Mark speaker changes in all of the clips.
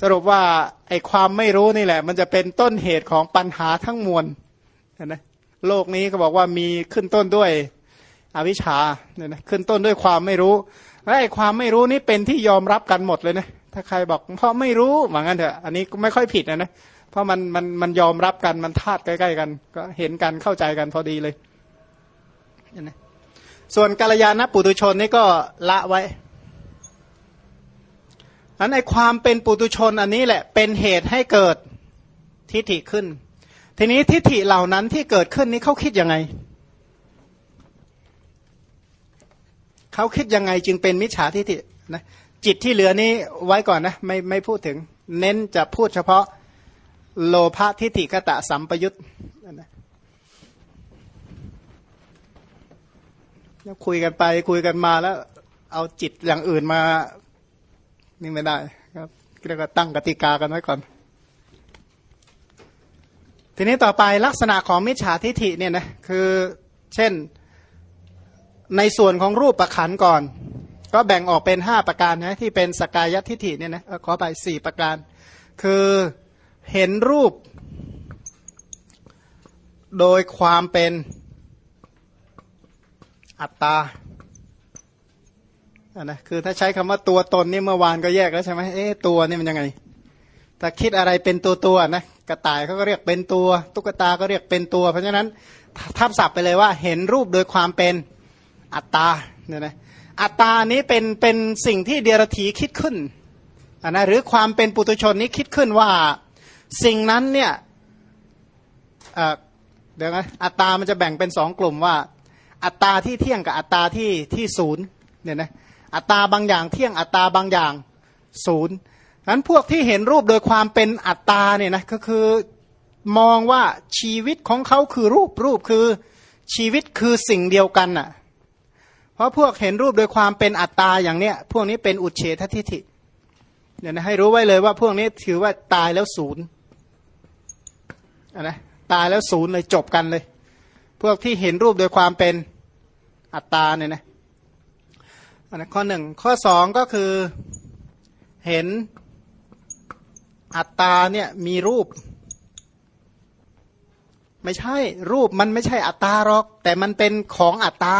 Speaker 1: สรุปว่าไอความไม่รู้นี่แหละ มันจะเป็นต้นเหตุของปัญหาทั้งมวลนะโลกนี้ก็บอกว่ามีขึ้นต้นด้วยอวิชชาเนี่ยนะขึ้นต้นด้วยความไม่รู้และไอความไม่รู้นี่เป็นที่ยอมรับกันหมดเลยนะถ้าใครบอกเพราะไม่รู้เหมือนกันเถอะอันนี้ไม่ค่อยผิดนะนะเพราะมันมันมันยอมรับกันมันธาตุใกล้ๆกัน ก็เห็นกันเข้าใจกันพอดีเลยนะส่วนกาลยาณปุตุชนนี่ก็ละไว้ อันไอความเป็นปุตุชนอันนี้แหละเป็นเหตุให้เกิดทิฏฐิขึ้น ทีนี้ทิฏฐิเหล่านั้นที่เกิดขึ้นนี้เขาคิดยังไงเขาคิดยังไงจึงเป็นมิจฉาทิฏฐินะจิตที่เหลือนี้ไว้ก่อนนะไม่ไม่พูดถึง เน้นจะพูดเฉพาะโลภะทิฏฐิกตะสัมปยุตนะคุยกันไปคุยกันมาแล้ว เอาจิตอย่างอื่นมา นี่ไม่ได้ครับเรียกว่าตั้งกติกากันไว้ก่อน ทีนี้ต่อไปลักษณะของมิจฉาทิฏฐิเนี่ยนะคือเช่นในส่วนของรูปประขันก่อน ก็แบ่งออกเป็นห้าประการนะที่เป็นสกายทิฏฐิเนี่ยนะขอไปสี่ประการ คือเห็นรูปโดยความเป็นอัตตา อ่นะคือถ้าใช้คำว่าตัวตนนี่เมื่อวานก็แยกแล้วใช่ไหมเอ๊ะตัวนี่มันยังไงถ้าคิดอะไรเป็นตัวตัวนะกระต่ายเขาก็เรียกเป็นตัว ตุ๊กตาก็เรียกเป็นตัว เพราะฉะนั้นทับศัพท์ไปเลยว่า เห็นรูปโดยความเป็นอัตตาเนี่ยนะอัตตานี้เป็นเป็นสิ่งที่เดียรถีคิดขึ้นอ่านะหรือความเป็นปุตุชนนี้คิดขึ้นว่าสิ่งนั้นเนี่ยเดี๋ยวนะอัตตามันจะแบ่งเป็นสองกลุ่มว่า อัตตาที่เที่ยงกับอัตตาที่ที่ศูนย์เนี่ยนะ อัตตาบางอย่างเที่ยงอัตตาบางอย่างศูนย์นั้นพวกที่เห็นรูปโดยความเป็นอัตตาเนี่ยนะก็คือมองว่าชีวิตของเขาคือรูปรูปคือชีวิตคือสิ่งเดียวกันน่ะ เพราะพวกเห็นรูปโดยความเป็นอัตตาอย่างเนี้ย พวกนี้เป็นอุเฉททิฏฐิเนี่ยวนะให้รู้ไว้เลยว่าพวกนี้ถือว่าตายแล้วศูนย์นะตายแล้วศูนย์เลยจบกันเลย พวกที่เห็นรูปโดยความเป็นอัตตาเนี่ยนะ อันนั้นข้อหนึ่งข้อสองก็คือเห็นอัตตาเนี่ยมีรูป ไม่ใช่รูปมันไม่ใช่อัตตาหรอก แต่มันเป็นของอัตตา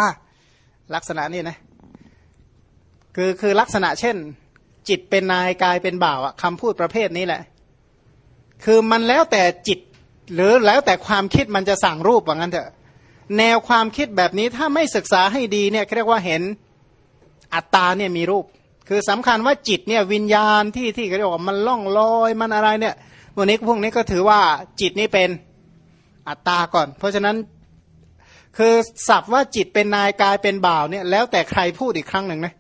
Speaker 1: ลักษณะนี้นะคือคือลักษณะเช่น จิตเป็นนายกายเป็นบ่าวอะคำพูดประเภทนี้แหละ คือมันแล้วแต่จิต หรือแล้วแต่ความคิดมันจะสั่งรูปว่างั้นเถอะ แนวความคิดแบบนี้ถ้าไม่ศึกษาให้ดีเนี่ยเรียกว่าเห็น อัตตาเนี่ยมีรูป คือสำคัญว่าจิตเนี่ยวิญญาณที่ที่เขาเรียกว่ามันล่องลอยมันอะไรเนี่ยวันนี้พวกนี้ก็ถือว่าจิตนี่เป็นอัตตาก่อน เพราะฉะนั้นคือศัพท์ว่าจิตเป็นนายกายเป็นบ่าวเนี่ยแล้วแต่ใครพูดอีกครั้งหนึ่งนะ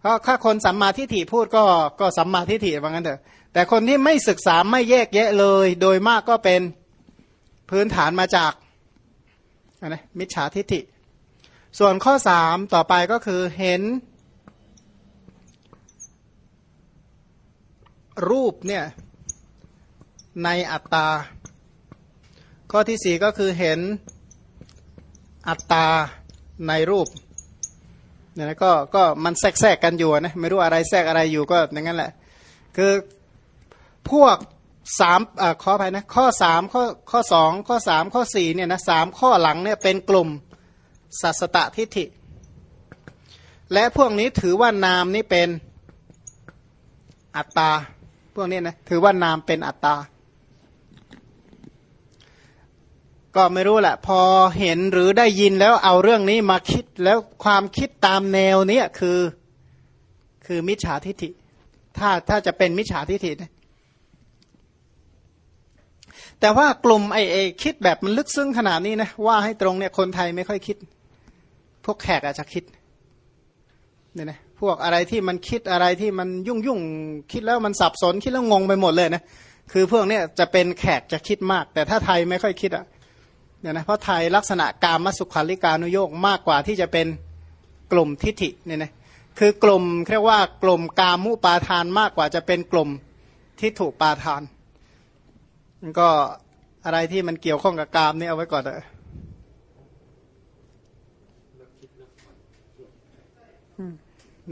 Speaker 1: เพราะถ้าคนสัมมาทิฏฐิพูดก็ก็สัมมาทิฏฐิว่างั้นเถอะแต่คนที่ไม่ศึกษาไม่แยกแยะเลย โดยมากก็เป็นพื้นฐานมาจากนะมิจฉาทิฏฐิ ส่วนข้อสามต่อไปก็คือเห็น รูปเนี่ยในอัตตา ข้อที่สี่ก็คือเห็นอัตตาในรูปเนี่ยนะก็ก็มันแทรกแทรกกันอยู่นะไม่รู้อะไรแทรกอะไรอยู่ก็อย่างนั้นแหละ คือพวกสามอ่าข้อไปนะข้อสามข้อข้อสองข้อสามข้อสี่เนี่ยนะสามข้อหลังเนี่ยเป็นกลุ่มสัสตทิฏฐิ และพวกนี้ถือว่านามนี้เป็นอัตตา พวกนี้นะถือว่านามเป็นอัตตา ก็ไม่รู้แหละ พอเห็นหรือได้ยินแล้วเอาเรื่องนี้มาคิดแล้วความคิดตามแนวนี้คือ คือมิจฉาทิฏฐิ ถ้าถ้าจะเป็นมิจฉาทิฏฐินะแต่ว่ากลุ่มไอ้ไอคิดแบบมันลึกซึ้งขนาดนี้นะว่าให้ตรงเนี่ยคนไทยไม่ค่อยคิด พวกแขกอาจจะคิดเนี่ยนะ พวกอะไรที่มันคิดอะไรที่มันยุ่งยุ่งคิดแล้วมันสับสนคิดแล้วงงไปหมดเลยนะคือพวกนี้จะเป็นแขกจะคิดมาก แต่ถ้าไทยไม่ค่อยคิดอะเนี่ยนะเพราะไทยลักษณะการมสุขาริการุโยกมากกว่าที่จะเป็นกลุ่มทิฏฐิเนี่ยนะคือกลุ่มเรียกว่ากลุ่มกามุปาทานมากกว่าจะเป็นกลุ่มทิฏฐุปาทานมันก็อะไรที่มันเกี่ยวข้องกับกามนี่เอาไว้ก่อนเถอะ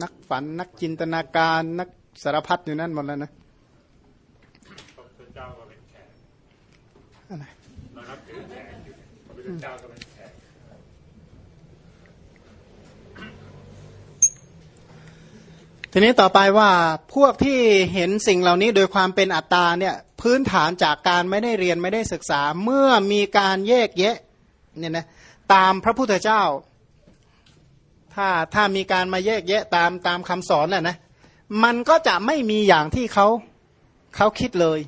Speaker 1: นักฝัน นักจินตนาการ นักสารพัดอยู่นั่นหมดแล้วนะ
Speaker 2: เจ้าก็เป็นแขก
Speaker 1: อะไร
Speaker 2: เรานับถือแขกอยู่พระพุทธเจ้าก็เป็นแขก
Speaker 1: ทีนี้ต่อไปว่าพวกที่เห็นสิ่งเหล่านี้โดยความเป็นอัตตาเนี่ยพื้นฐานจากการไม่ได้เรียนไม่ได้ศึกษา เมื่อมีการแยกแยะเนี่ยนะตามพระพุทธเจ้า ถ้าถ้ามีการมาแยกแยะตามตามคำสอนน่ะนะมันก็จะไม่มีอย่างที่เขาเขาคิดเลย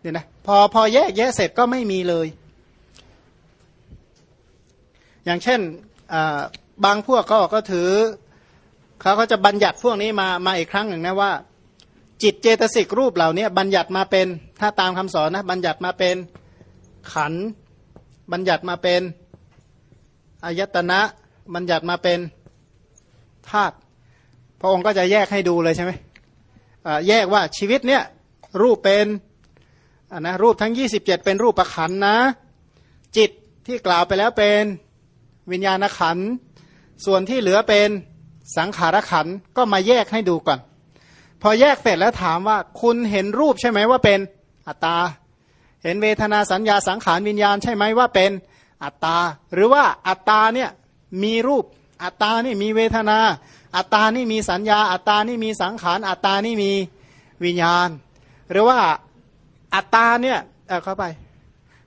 Speaker 1: เนี่ยนะพอพอแยกแยะเสร็จก็ไม่มีเลย อย่างเช่นบางพวกก็ก็ถือเขาก็จะบัญญัติพวกนี้มามาอีกครั้งหนึ่งนะว่า จิตเจตสิกรูปเหล่านี้บัญญัติมาเป็นถ้าตามคำสอนนะบัญญัติมาเป็นขัน บัญญัติมาเป็นอายตนะ บัญญัติมาเป็นธาตุพระองค์ก็จะแยกให้ดูเลยใช่ไหมแยกว่าชีวิตเนี่ยรูปเป็นนะรูปทั้ง 27 เป็นรูปประขันนะ จิตที่กล่าวไปแล้วเป็นวิญญาณขัน ส่วนที่เหลือเป็นสังขารขันก็มาแยกให้ดูก่อน พอแยกเสร็จแล้วถามว่าคุณเห็นรูปใช่ไหมว่าเป็นอัตตา เห็นเวทนาสัญญาสังขารวิญญาณใช่ไหมว่าเป็นอัตตา หรือว่าอัตตาเนี่ย มีรูปอัตตานี่มีเวทนา อัตตานี่มีสัญญา อัตตานี่มีสังขาร อัตตานี่มีวิญญาณ หรือว่าอัตตาเนี่ยเเข้าไป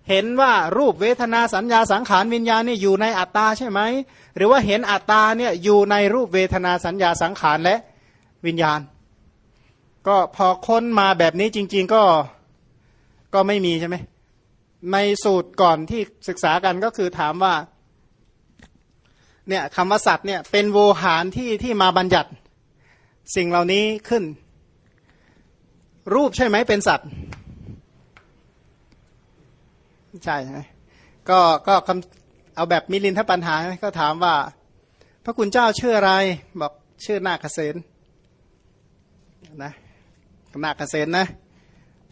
Speaker 1: เห็นว่ารูปเวทนาสัญญาสังขารวิญญาณนี่อยู่ในอัตตาใช่ไหม หรือว่าเห็นอัตตาเนี่ยอยู่ในรูปเวทนาสัญญาสังขารและวิญญาณ ก็พอค้นมาแบบนี้จริง ๆก็ก็ไม่มีใช่ไหมในสูตรก่อนที่ศึกษากันก็คือถามว่า เนี่ยคำว่าสัตว์เนี่ยเป็นโวหารที่ที่มาบัญญัติสิ่งเหล่านี้ขึ้น รูปใช่ไหมเป็นสัตว์ ใช่ไหมก็ก็คำเอาแบบมิลินทปัญหาก็ถามว่า พระคุณเจ้าชื่ออะไร บอกชื่อนาคเษนนะนาคเษนนะ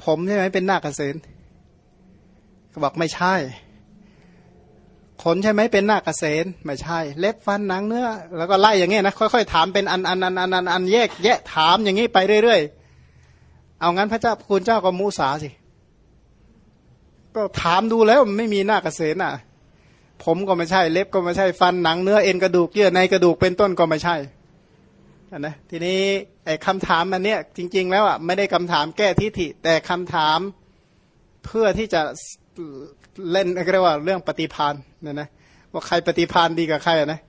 Speaker 1: ผมใช่ไหมเป็นนาคเษนก็บอกไม่ใช่ ขนใช่ไหมเป็นหน้าคเษนไม่ใช่ เล็บฟันหนังเนื้อ แล้วก็ไล่อย่างเงี้ยนะค่อยๆถามเป็นอันอันอันอันอันอันแยกแยะถามอย่างงี้ไปเรื่อยๆเอางั้นพระเจ้าคุณเจ้าก็มุสาสิ ก็ถามดูแล้วมันไม่มีหน้าเกษตรน่ะ ผมก็ไม่ใช่ เล็บก็ไม่ใช่ฟันหนังเนื้อเอ็นกระดูกเยื่อในกระดูกเป็นต้นก็ไม่ใช่อันนะทีนี้ไอ้คำถามมันเนี้ยจริง ๆ แล้วอะไม่ได้คำถามแก้ทิฏฐิแต่คำถามเพื่อที่จะ เล่นเรียกว่าเรื่องปฏิพานเนี่ยนะว่าใครปฏิพานดีกับใครนะ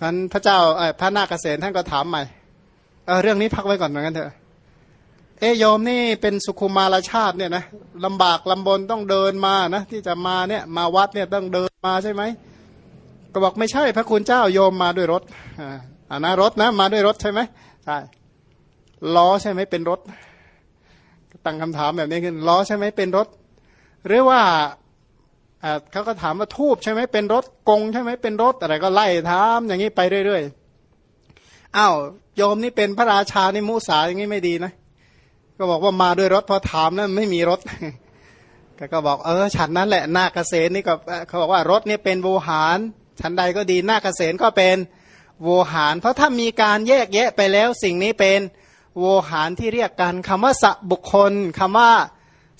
Speaker 1: ท่านพระเจ้าเออพระนาคเกษตรท่านก็ถามใหม่เออเรื่องนี้พักไว้ก่อนเหมือนกันเถอะเอโยมนี่เป็นสุขุมารชาติเนี่ยนะลำบากลำบนต้องเดินมานะที่จะมาเนี่ยมาวัดเนี่ยต้องเดินมาใช่ไหมก็บอกไม่ใช่พระคุณเจ้าโยมมาด้วยรถอ่าอ่านะรถนะมาด้วยรถใช่ไหมใช่ล้อใช่ไหมเป็นรถตั้งคำถามแบบนี้ขึ้นล้อใช่ไหมเป็นรถ หรือว่าเขาก็ถามว่าทูบใช่ไหมเป็นรถกงใช่ไหมเป็นรถอะไรก็ไล่ถามอย่างนี้ไปเรื่อยๆอ้าวโยมนี่เป็นพระราชานี่มุสาอย่างนี้ไม่ดีนะ ก็บอกว่ามาด้วยรถพอถามแล้วไม่มีรถก็ก็บอกเออฉันนั้นแหละนาคเกษตรนี่ก็เขาบอกว่ารถนี่เป็นโวหารฉันใดก็ดีนาคเกษตรก็เป็นโวหาร เพราะถ้ามีการแยกแยะไปแล้วสิ่งนี้เป็นโวหารที่เรียกกันคำว่าสับุคคลคำว่า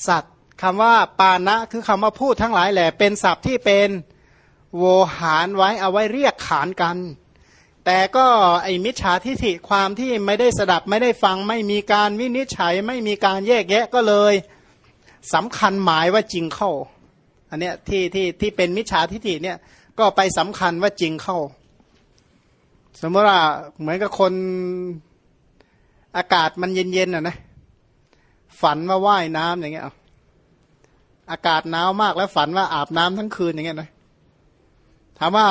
Speaker 1: สัตว คำว่าปานะคือคำว่าพูดทั้งหลายแหละเป็นศัพท์ที่เป็นโวหารไว้เอาไว้เรียกขานกัน แต่ก็ไอมิจฉาทิฐิความที่ไม่ได้สดับไม่ได้ฟังไม่มีการวินิจฉัยไม่มีการแยกแยะก็เลยสำคัญหมายว่าจริงเข้า อันเนี้ยที่ที่ที่เป็นมิจฉาทิฐิเนี่ยก็ไปสำคัญว่าจริงเข้า สมมติว่าเหมือนกับคนอากาศมันเย็นๆอะนะฝันว่าว่ายน้ำอย่างเงี้ย อากาศหนาวมากแล้วฝันว่าอาบน้ำทั้งคืนอย่างเงี้ยนะถามว่า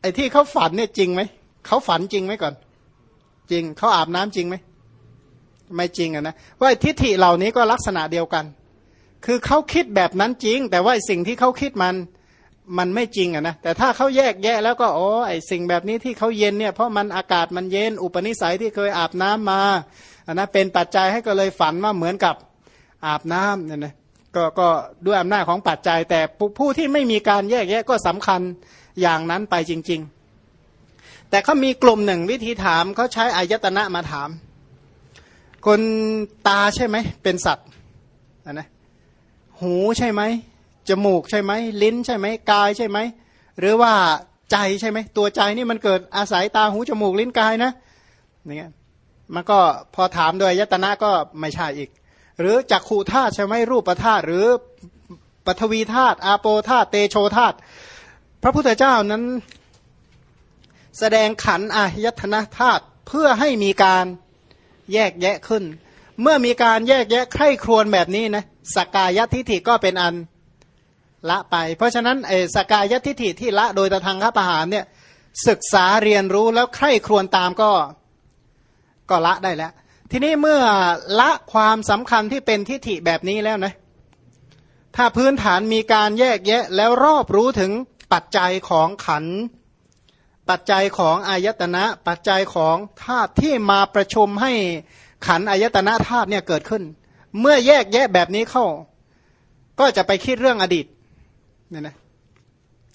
Speaker 1: ไอ้ที่เขาฝันเนี่ยจริงไหมเขาฝันจริงไหมก่อน จริงเขาอาบน้ำจริงไหมไม่จริงอะนะว่าทิฏฐิเหล่านี้ก็ลักษณะเดียวกัน คือเขาคิดแบบนั้นจริง แต่ว่าสิ่งที่เขาคิดมันมันไม่จริงอะนะแต่ถ้าเขาแยกแยะแล้วก็โอ้ไอสิ่งแบบนี้ที่เขาเย็นเนี่ยเพราะมันอากาศมันเย็นอุปนิสัยที่เคยอาบน้ำมาอะนะเป็นปัจจัยให้ก็เลยฝันว่าเหมือนกับอาบน้ำเนี่ยนะ ก็ก็ด้วยอำนาจของปัจจัย แต่ผู้ที่ไม่มีการแยกแยะก็สำคัญอย่างนั้นไปจริง ๆ แต่เขามีกลุ่มหนึ่งวิธีถามเขาใช้อายตนะมาถาม คนตาใช่ไหม เป็นสัตว์นนะหูใช่ไหมจมูกใช่ไหมลิ้นใช่ไหมกายใช่ไหมหรือว่าใจใช่ไหมตัวใจนี่มันเกิดอาศัยตาหูจมูกลิ้นกายนะอย่างเงี้ยมันก็พอถามโดยยตนะก็ไม่ใช่อีก หรือจักขูธาตุใช่ไหมรูปธาตุหรือปฐวีธาตุอาโปธาตุเตโชธาตุพระพุทธเจ้านั้นแสดงขันอายตนะธาตุเพื่อให้มีการแยกแยะขึ้น เมื่อมีการแยกแยะใคร่ครวญแบบนี้นะสกกายทิฐิก็เป็นอันละไป เพราะฉะนั้นไอ้สกกายทิฐิที่ละโดยตทางคประหารเนี่ยศึกษาเรียนรู้แล้วใคร่ครวญตามก็ก็ละได้แล้ว ทีนี้เมื่อละความสำคัญที่เป็นทิฏฐิแบบนี้แล้วนะถ้าพื้นฐานมีการแยกแยะ แล้วรอบรู้ถึงปัจจัยของขันธ์ปัจจัยของอายตนะ ปัจจัยของธาตุที่มาประชุมให้ขันธ์อายตนะธาตุเนี่ยเกิดขึ้น เมื่อแยกแยะแบบนี้เข้า ก็จะไปคิดเรื่องอดีตเนี่ยนะ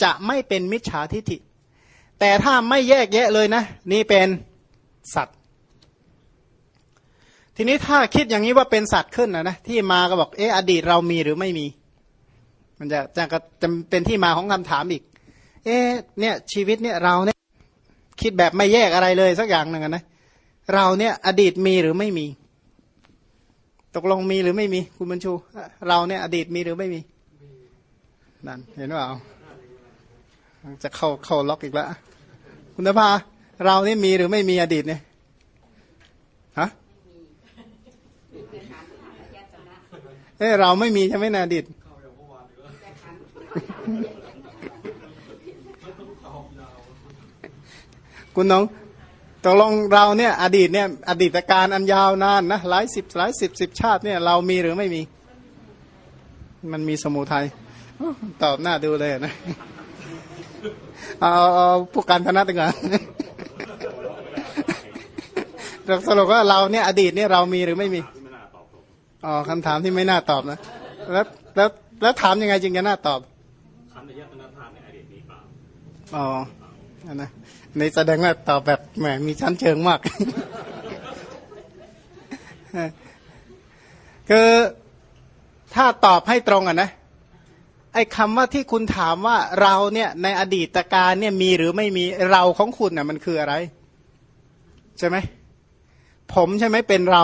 Speaker 1: จะไม่เป็นมิจฉาทิฏฐิ แต่ถ้าไม่แยกแยะเลยนะ นี่เป็นสัตว์ ทีนี้ถ้าคิดอย่างนี้ว่าเป็นสัตว์ขึ้นนะนะที่มาก็บอกเอออดีตเรามีหรือไม่มี มันจะจะจะเป็นที่มาของคำถามอีก เอ๊เนี่ยชีวิตเนี่ยเราเนี่ยคิดแบบไม่แยกอะไรเลยสักอย่างหนึ่งนะเราเนี่ยอดีตมีหรือไม่มี ตกลงมีหรือไม่มี คุณบรรชู เราเนี่ยอดีตมีหรือไม่มีนั่นเห็นว่าเอาจะเข้าเข้าล็อกอีกแล้วคุณนภาเรานี่มีหรือไม่มีอดีตเนี่ยฮะ เอ้เราไม่มีใช่ไหมนอดีตคุณน้องตกลงเราเนี่ย อดีตเนี่ย อดีตการอันยาวนานนะหลายสิบหลายสิบสิบชาติเนี่ยเรามีหรือไม่มี มันมีสมุทัยตอบหน้าดูเลยนะเอาผู้การธนัตดีกว่าเราสรุปว่าเราเนี่ย อดีตเนี่ยเรามีหรือไม่มี อ๋อคำถามที่ไม่น่าตอบนะ แล้วแล้วแล้วถามยังไงจึงจะน่าตอบ
Speaker 2: ขันธ์ยตนาธาตุในอดีตมีเปล่า
Speaker 1: อ๋อนะในแสดงว่าตอบแบบแหมมีชั้นเชิงมากคือถ้าตอบให้ตรงอะนะไอ้คำว่าที่คุณถามว่าเราเนี่ยในอดีตการเนี่ยมีหรือไม่มีเราของคุณน่ะมันคืออะไร ใช่ไหมผมใช่ไหมเป็นเรา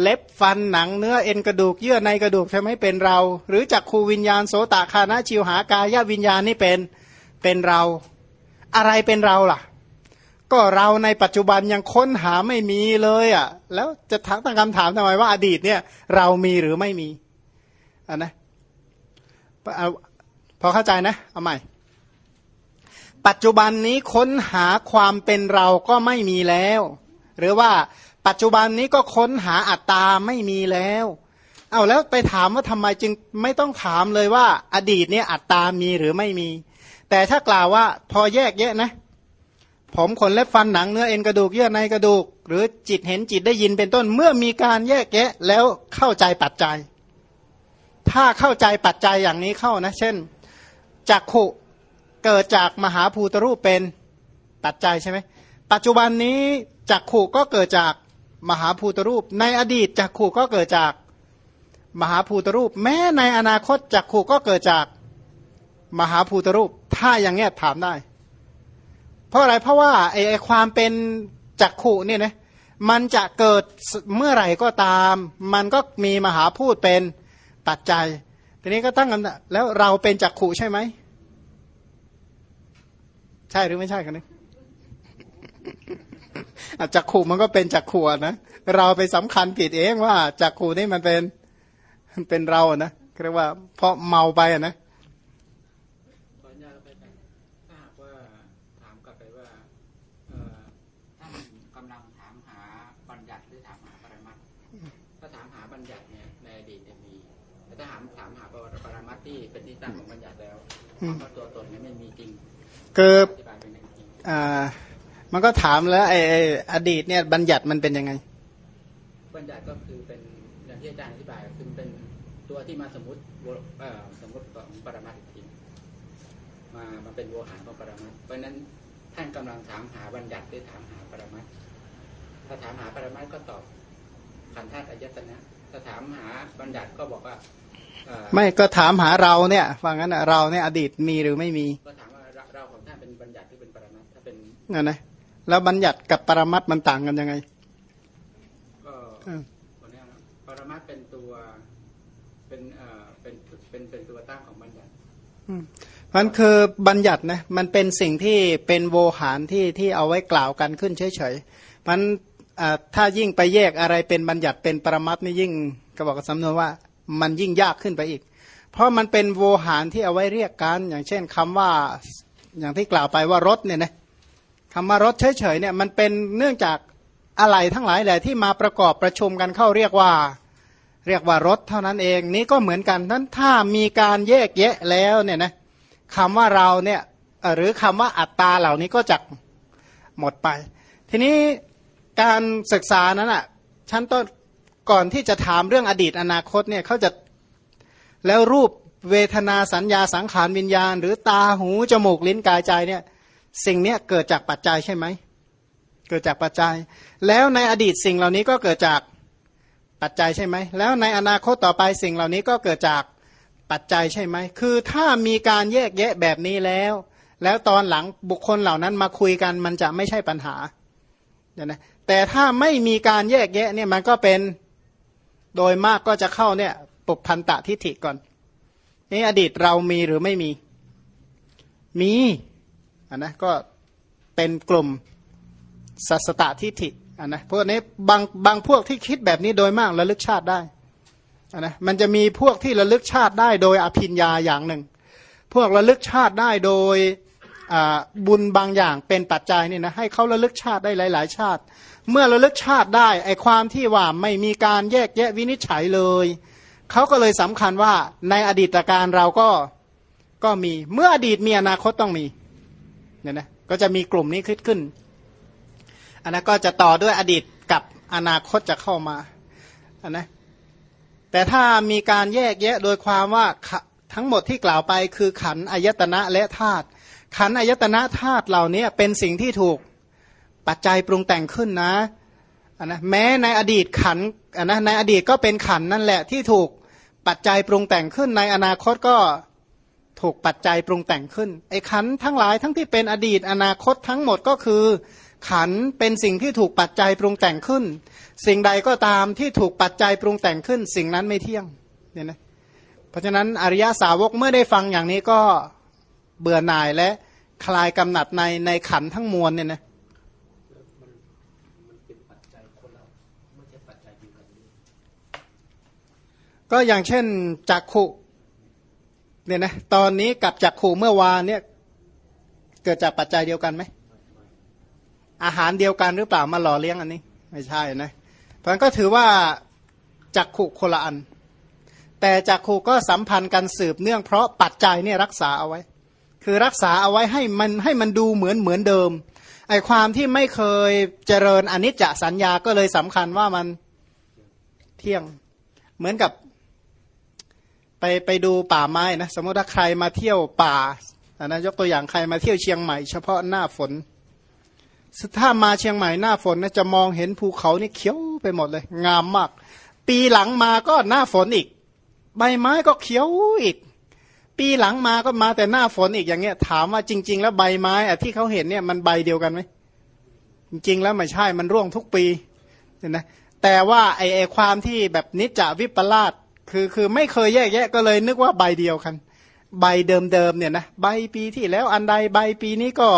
Speaker 1: เล็บฟันหนังเนื้อเอ็นกระดูกเยื่อในกระดูกใช่ไหมเป็นเรา หรือจักขูวิญญาณโสตคานะชิวหากายวิญญาณนี่เป็นเป็นเรา อะไรเป็นเราล่ะ ก็เราในปัจจุบันยังค้นหาไม่มีเลยอะ แล้วจะทักตั้งคำถามทำไมว่าอดีตเนี่ยเรามีหรือไม่มีอะนะพอเข้าใจนะเอาใหม่ ปัจจุบันนี้ค้นหาความเป็นเราก็ไม่มีแล้ว หรือว่า ปัจจุบันนี้ก็ค้นหาอัตตาไม่มีแล้ว เอาแล้วไปถามว่าทำไมจึงไม่ต้องถามเลยว่า อดีตเนี่ยอัตตามีหรือไม่มี แต่ถ้ากล่าวว่าพอแยกแยะนะ ผมขนเล็บฟันหนังเนื้อเอ็นกระดูกเยื่อในกระดูก หรือจิตเห็นจิตได้ยินเป็นต้นเมื่อมีการแยกแยะแล้วเข้าใจปัจจัย ถ้าเข้าใจปัจจัยอย่างนี้เข้านะ เช่นจักขุเกิดจากมหาภูตรูปเป็นปัจจัยใช่ไหมปัจจุบันนี้จักขุก็เกิดจาก มหาภูตรูป ในอดีตจักขุก็เกิดจากมหาภูตรูป แม้ในอนาคตจักขุก็เกิดจากมหาภูตรูป ถ้าอย่างเงี้ยถามได้ เพราะอะไรเพราะว่าไอ้ความเป็นจักขุเนี่ยนะมันจะเกิดเมื่อไหร่ก็ตาม มันก็มีมหาพูดเป็นปัจจัย ทีนี้ก็ตั้งกันแล้วเราเป็นจักขุใช่ไหม ใช่หรือไม่ใช่กันนี่ จักขู่มันก็เป็นจักขู่นะเราไปสำคัญผิดเองว่าจักขู่นี่มันเป็นเป็นเราอะนะเรียกว่าเพราะเมาไปอะนะ
Speaker 3: ตัวตนนี้ไม่มีจริง
Speaker 1: คืออ่า มันก็ถามแล้วไอ้อดีตเนี่ยบัญญัติมันเป็นยังไง
Speaker 3: บัญญัติก็คือเป็นอย่างที่อาจารย์อธิบายคือเป็นตัวที่มาสมมติเอ่อสมมติของปรมัตถ์จริงมามาเป็นโวหารของปรมัตถ์เพราะนั้นท่านกำลังถามหาบัญญัติหรือถามหาปรมัตถ์ถ้าถามหาปรมัตถ์ก็ตอบขันธ์ธาตุอายตนะถ้าถามหาบัญญัติก็บอกว่าเอ่อ
Speaker 1: ไม่ก็ถามหาเราเนี่ยว่างั้นนะเราเนี่ยอดีตมีหรือไม่มี
Speaker 3: ก็ถามว่าเราเราของท่านเป็นบัญญัติที่เป็นปรมัตถ์ถ้าเป็น
Speaker 1: นั่นนะ แล้วบัญญัติกับปรมัตถ์มันต่างกันยังไง
Speaker 3: ก็
Speaker 1: อืม
Speaker 3: คนเนี้ยนะปรมัตถ์เป็นตัวเป็นเอ่อเป็นเป็นเป็นตัวตั้งของบัญญัติ
Speaker 1: มันคือบัญญัตินะมันเป็นสิ่งที่เป็นโวหารที่ที่เอาไว้กล่าวกันขึ้นเฉยๆมันอ่าถ้ายิ่งไปแยกอะไรเป็นบัญญัติเป็นปรมัตถ์นี่ยิ่งก็บอกกับสำนวนว่า มันยิ่งยากขึ้นไปอีก เพราะมันเป็นโวหารที่เอาไว้เรียกกัน อย่างเช่นคำว่าอย่างที่กล่าวไปว่ารถเนี่ยนะ คำว่ารถเฉยๆเนี่ยมันเป็นเนื่องจากอะไรทั้งหลายแหละที่มาประกอบประชุมกันเข้าเรียกว่า เรียกว่ารถเท่านั้นเองนี้ก็เหมือนกันนั้นถ้ามีการแยกแยะแล้วเนี่ยนะคำว่าเราเนี่ยหรือคำว่าอัตตาเหล่านี้ก็จะหมดไป ทีนี้การศึกษานั้นอะชั้นต้นก่อนที่จะถามเรื่องอดีตอนาคตเนี่ยเขาจะแล้วรูปเวทนาสัญญาสังขารวิญญาณ หรือตาหูจมูกลิ้นกายใจเนี่ย สิ่งเนี้ยเกิดจากปัจจัยใช่ไหมเกิดจากปัจจัย แล้วในอดีตสิ่งเหล่านี้ก็เกิดจากปัจจัยใช่ไหมแล้วในอนาคตต่อไปสิ่งเหล่านี้ก็เกิดจากปัจจัยใช่ไหมคือถ้ามีการแยกแยะแบบนี้แล้ว แล้วตอนหลังบุคคลเหล่านั้นมาคุยกันมันจะไม่ใช่ปัญหาเดี๋ยนะแต่ถ้าไม่มีการแยกแยะเนี่ยมันก็เป็นโดยมากก็จะเข้าเนี่ยปุพันตะทิฏฐิก่อนนี่อดีตเรามีหรือไม่มี มี อันนะก็เป็นกลุ่มสัสตตทิฏฐิอะนะพวกนี้บางบางพวกที่คิดแบบนี้โดยมากระลึกชาติได้อะนะมันจะมีพวกที่ระลึกชาติได้โดยอภิญญาอย่างหนึ่ง พวกระลึกชาติได้โดยบุญบางอย่างเป็นปัจจัยนี่นะให้เขาระลึกชาติได้หลาย ๆ ชาติ เมื่อระลึกชาติได้ไอความที่ว่าไม่มีการแยกแยะวินิจฉัยเลยเขาก็เลยสำคัญว่าในอดีตการเราก็ก็มีเมื่ออดีตมีอนาคตต้องมี เนี่ยนะก็จะมีกลุ่มนี้ขึ้นขึ้น อันนั้นก็จะต่อด้วยอดีตกับอนาคตจะเข้ามาอันนะแต่ถ้ามีการแยกแยะโดยความว่าทั้งหมดที่กล่าวไปคือขันอายตนะและธาตุขันอายตนะธาตุเหล่านี้เป็นสิ่งที่ถูกปัจจัยปรุงแต่งขึ้นนะอันนะแม้ในอดีตขันอันนะในอดีตก็เป็นขันนั่นแหละที่ถูกปัจจัยปรุงแต่งขึ้นในอนาคตก็ ถูกปัจจัยปรุงแต่งขึ้น ไอ้ขันทั้งหลายทั้งที่เป็นอดีตอนาคตทั้งหมดก็คือ ขันเป็นสิ่งที่ถูกปัจจัยปรุงแต่งขึ้น สิ่งใดก็ตามที่ถูกปัจจัยปรุงแต่งขึ้น สิ่งนั้นไม่เที่ยงเนี่ยนะเพราะฉะนั้นอริยสาวกเมื่อได้ฟังอย่างนี้ก็เบื่อหน่ายและคลายกำหนัดในในขันทั้งมวลเนี่ยนะ
Speaker 4: ก็
Speaker 1: อย่างเช่นจักขุ เนี่ยนะตอนนี้กับจักขุเมื่อวานเนี่ย เกิดจากปัจจัยเดียวกันไหมอาหารเดียวกันหรือเปล่ามาหล่อเลี้ยงอันนี้ ไม่ใช่นะเพราะนั้นก็ถือว่าจักขุคนละอัน แต่จักขุก็สัมพันธ์กันสืบเนื่องเพราะปัจจัยเนี่ยรักษาเอาไว้ คือรักษาเอาไว้ให้มันให้มันดูเหมือนเหมือนเดิมไอความที่ไม่เคยเจริญอนิจจสัญญาก็เลยสำคัญว่ามันเที่ยง เหมือนกับ ไปไปดูป่าไม้นะสมมติถ้าใครมาเที่ยวป่านนะยกตัวอย่างใครมาเที่ยวเชียงใหม่ เฉพาะหน้าฝนถ้ามาเชียงใหม่หน้าฝนนะจะมองเห็นภูเขานี่เขียวไปหมดเลย งามมาก ปีหลังมาก็หน้าฝนอีก ใบไม้ก็เขียวอีก ปีหลังมาก็มาแต่หน้าฝนอีกอย่างเงี้ย ถามว่าจริง ๆ แล้วใบไม้อะที่เขาเห็นเนี่ยมันใบเดียวกันไหมจริง ๆ แล้วไม่ใช่มันร่วงทุกปีเห็นไหมแต่ว่าไอไอความที่แบบนิจจวิปลาส คือคือไม่เคยแยกแยะก็เลยนึกว่าใบเดียวกัน ใบเดิมๆเนี่ยนะใบปีที่แล้วอันใดใบปีนี้ก็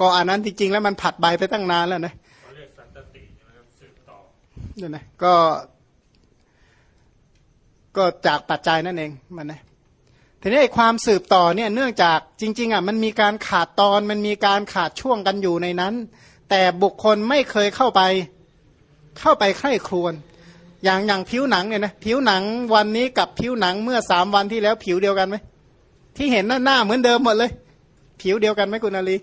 Speaker 1: ก็อันนั้นจริงๆแล้วมันผัดใบไปตั้งนานแล้วนะ
Speaker 2: เขาเรียกสันตติใช่ไหมครับสืบต่อ
Speaker 1: เนี่ยนะก็ ก็จากปัจจัยนั่นเองมันนะทีนี้ไอ้ความสืบต่อเนี่ยเนื่องจากจริง ๆอะมันมีการขาดตอนมันมีการขาดช่วงกันอยู่ในนั้น แต่บุคคลไม่เคยเข้าไป เข้าไปใคร่ครวญ อย่างอย่างผิวหนังเนี่ยนะผิวหนังวันนี้กับผิวหนังเมื่อสามวันที่แล้วผิวเดียวกันไหมที่เห็นหน้าหน้าเหมือนเดิมหมดเลย ผิวเดียวกันไหมคุณอาลี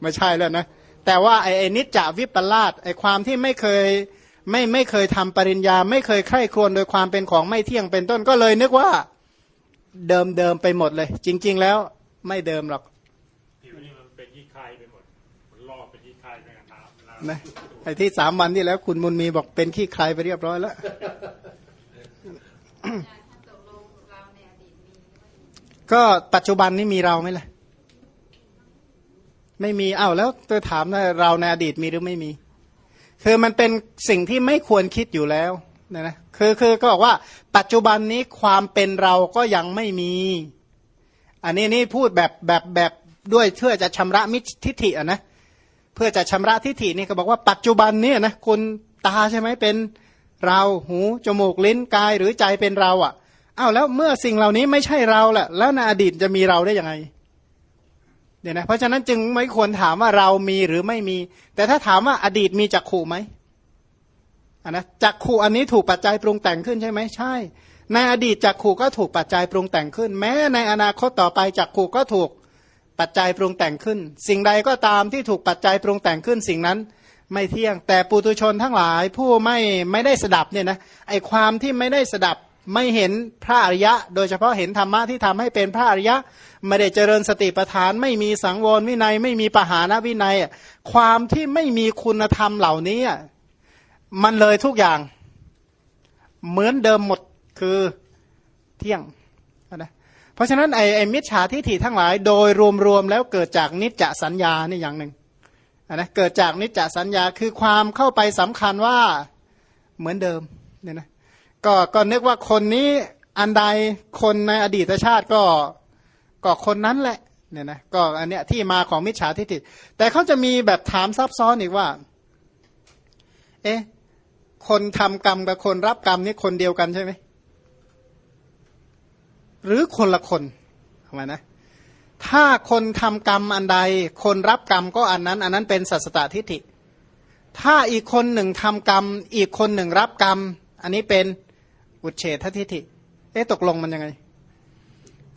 Speaker 1: ไม่ใช่แล้วนะแต่ว่าไอ้ไอ้นิจจาวิปลาสไอ้ความที่ไม่เคยไม่ไม่เคยทำปริญญา ไม่เคยใคร่ครวญโดยความเป็นของไม่เที่ยงเป็นต้นก็เลยนึกว่าเดิมเดิมไปหมดเลย จริง ๆ แล้วไม่เดิมหรอก
Speaker 2: ผิวนี่มันเป็นยี่คายไปหมดมันลอกเป็นยี่คายไปกับน้ำเวลา
Speaker 1: นะ ไอ้ที่สามวันที่แล้ว คุณมุนมีบอกเป็นขี้ใครไปเรียบร้อยแล้วก็ปัจจุบันนี้มีเราไหมล่ะ ไม่มีอ้าวแล้วตัวถามนะเราในอดีตมีหรือไม่มี คือมันเป็นสิ่งที่ไม่ควรคิดอยู่แล้วนะนะคือคือก็บอกว่า ปัจจุบันนี้ความเป็นเราก็ยังไม่มี อันนี้นี่พูดแบบแบบแบบด้วยเพื่อจะชำระมิจทิฏฐิอะนะ เพื่อจะชำระทิฏฐินี่ก็บอกว่าปัจจุบันเนี่ยนะคุณตาใช่ไหมเป็นเราหูจมูกลิ้นกายหรือใจเป็นเราอะอ้าวแล้วเมื่อสิ่งเหล่านี้ไม่ใช่เราแหละแล้วในอดีตจะมีเราได้ยังไงเดี๋ยนะเพราะฉะนั้นจึงไม่ควรถามว่าเรามีหรือไม่มี แต่ถ้าถามว่าอดีตมีจักขู่ไหมอันนะจักขู่อันนี้ถูกปัจจัยปรุงแต่งขึ้นใช่ไหมใช่ ในอดีตจักขู่ก็ถูกปัจจัยปรุงแต่งขึ้น แม้ในอนาคตต่อไปจักขู่ก็ถูก ปัจจัยปรุงแต่งขึ้น สิ่งใดก็ตามที่ถูกปัจจัยปรุงแต่งขึ้นสิ่งนั้นไม่เที่ยง แต่ปุตุชนทั้งหลายผู้ไม่ไม่ได้สดับเนี่ยนะไอความที่ไม่ได้สดับไม่เห็นพระอริยะ โดยเฉพาะเห็นธรรมะที่ทำให้เป็นพระอริยะ ไม่ได้เจริญสติปัฏฐาน ไม่มีสังวรวินัย ไม่มีปหานวินัย ความที่ไม่มีคุณธรรมเหล่านี้ มันเลยทุกอย่าง เหมือนเดิมหมดคือเที่ยง เพราะฉะนั้นไอ้ไอ้มิจฉาทิฏฐิทั้งหลายโดยรวมๆแล้วเกิดจากนิจจสัญญานี่อย่างหนึ่งนะเกิดจากนิจจสัญญาคือความเข้าไปสำคัญว่าเหมือนเดิมเนี่ยนะก็ก็นึกว่าคนนี้อันใดคนในอดีตชาติก็ก็คนนั้นแหละเนี่ยนะก็อันเนี้ยที่มาของมิจฉาทิฏฐิแต่เขาจะมีแบบถามซับซ้อนอีกว่า เอ๊ะคนทำกรรมกับคนรับกรรมนี่คนเดียวกันใช่ไหม หรือคนละคนทำไมนะถ้าคนทำกรรมอันใด คนรับกรรมก็อันนั้น อันนั้นเป็นสัสตตทิฏฐิ ถ้าอีกคนหนึ่งทำกรรม อีกคนหนึ่งรับกรรม อันนี้เป็นอุเฉททิฏฐิ เอ๊ะตกลงมันยังไง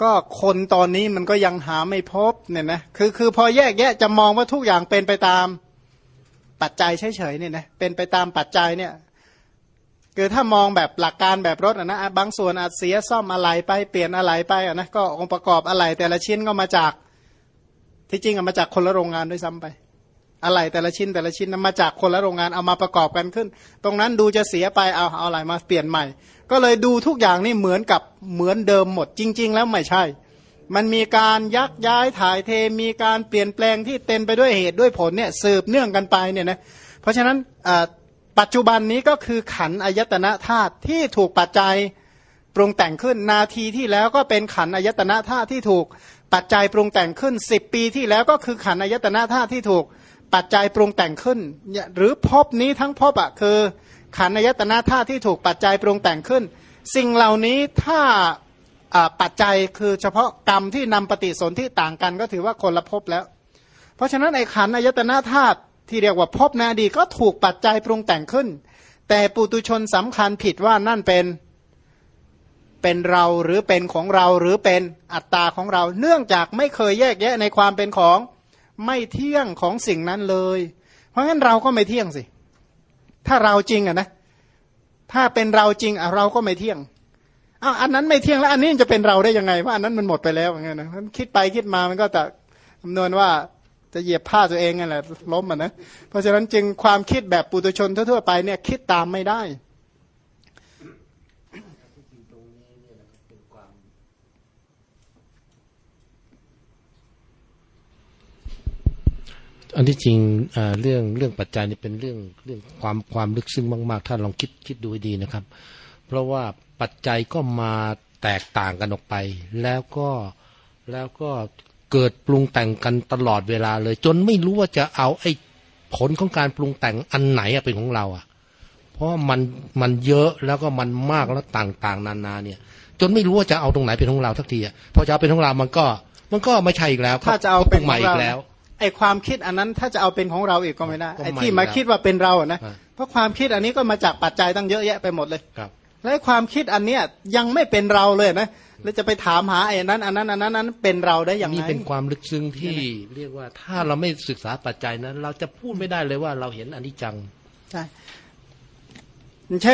Speaker 1: ก็คนตอนนี้มันก็ยังหาไม่พบเนี่ยนะคือคือพอแยกแยะจะมองว่าทุกอย่างเป็นไปตามปัจจัยเฉยๆเนี่ยนะเป็นไปตามปัจจัยเนี่ย คือถ้ามองแบบหลักการแบบรถอะนะบางส่วนอาจเสียซ่อมอะไรไปเปลี่ยนอะไรไปอะนะก็องค์ประกอบอะไรแต่ละชิ้นก็มาจากที่จริงอะมาจากคนละโรงงานด้วยซ้ำไปอะไรแต่ละชิ้นแต่ละชิ้นมาจากคนละโรงงานเอามาประกอบกันขึ้น ตรงนั้นดูจะเสียไปเอาเอาอะไรมาเปลี่ยนใหม่ ก็เลยดูทุกอย่างนี่เหมือนกับเหมือนเดิมหมดจริง ๆ แล้วไม่ใช่ มันมีการยักย้ายถ่ายเทมีการเปลี่ยนแปลงที่เต็มไปด้วยเหตุด้วยผลเนี่ยสืบเนื่องกันไปเนี่ยนะเพราะฉะนั้นอ่า ปัจจุบันนี้ก็คือขันอายตนะธาตุที่ถูกปัจจัยปรุงแต่งขึ้นนาทีที่แล้วก็เป็นขันอายตนะธาตุที่ถูกปัจจัยปรุงแต่งขึ้น 10 ปีที่แล้วก็คือขันอายตนะธาตุที่ถูกปัจจัยปรุงแต่งขึ้น หรือภพนี้ทั้งภพอะคือ ขันอายตนะธาตุที่ถูกปัจจัยปรุงแต่งขึ้น สิ่งเหล่านี้ถ้าปัจจัยคือเฉพาะกรรมที่นำปฏิสนธิต่างกันก็ถือว่าคนละภพแล้ว เพราะฉะนั้นไอ้ขันอายตนะธาตุ ที่เรียกว่าภพในอดีตก็ถูกปัจจัยปรุงแต่งขึ้น แต่ปุตุชนสำคัญผิดว่านั่นเป็นเป็นเราหรือเป็นของเราหรือเป็นอัตตาของเรา เนื่องจากไม่เคยแยกแยะในความเป็นของไม่เที่ยงของสิ่งนั้นเลย เพราะงั้นเราก็ไม่เที่ยงสิ ถ้าเราจริงอะนะ ถ้าเป็นเราจริงอะเราก็ไม่เที่ยงอ้าวอันนั้นไม่เที่ยงแล้ว อันนี้จะเป็นเราได้ยังไงว่าอันนั้นมันหมดไปแล้วอย่างเงี้ยนะคิดไปคิดมามันก็จะคำนวณว่า จะเหยียบผ้าตัวเองนั่นแหละล้มอะนะเพราะฉะนั้นจึงความคิดแบบปุถุชนทั่วๆไปเนี่ยคิดตามไม่ได้
Speaker 4: ที่จริงตรงนี้เนี่ยเป็นความ
Speaker 5: อันที่จริงเรื่องเรื่องปัจจัยนี่เป็นเรื่องเรื่องความความลึกซึ้งมาก ๆ ถ้าลองคิดคิดดูให้ดีนะครับ เพราะว่าปัจจัยก็มาแตกต่างกันออกไป แล้วก็แล้วก็ เกิดปรุงแต่งกันตลอดเวลาเลย จนไม่รู้ว่าจะเอาไอ้ผลของการปรุงแต่งอันไหนอะเป็นของเราอะเพราะว่ามันมันเยอะแล้วก็มันมากแล้วต่างๆ นานาเนี่ย จนไม่รู้ว่าจะเอาตรงไหนเป็นของเราทักทีอะพอจะเอาเป็นของเรามันก็มันก็ไม่ใช่อีกแล้ว
Speaker 1: ถ้าจะเอาเป็น
Speaker 5: ใหม่
Speaker 1: ของ
Speaker 5: อี
Speaker 1: เรา
Speaker 5: กแล้ว
Speaker 1: ไอความคิดอันนั้นถ้าจะเอาเป็นของเราอีกก็ไม่ได้
Speaker 5: ก็
Speaker 1: ไอ
Speaker 5: ไม่
Speaker 1: ที่มา
Speaker 5: แล้ว
Speaker 1: คิดว่าเป็นเราอะนะ
Speaker 5: อ่า
Speaker 1: เพราะความคิดอันนี้ก็มาจากปัจจัยตั้งเยอะแยะไปหมดเลย
Speaker 5: ครับ
Speaker 1: และไอ้ความคิดอันเนี้ยยังไม่เป็นเราเลยนะ แล้วจะไปถามหาไอ้นั้นอันนั้นอันนั้นอันนั้นเป็นเราได้อย่าง
Speaker 5: นี่
Speaker 1: ไร
Speaker 5: เป็นความลึกซึ้งที่เรียกว่าถ้าเราไม่ศึกษาปัจจัยนั้น เราจะพูดไม่ได้เลยว่าเราเห็นอนิจจัง
Speaker 1: ใช่เช่น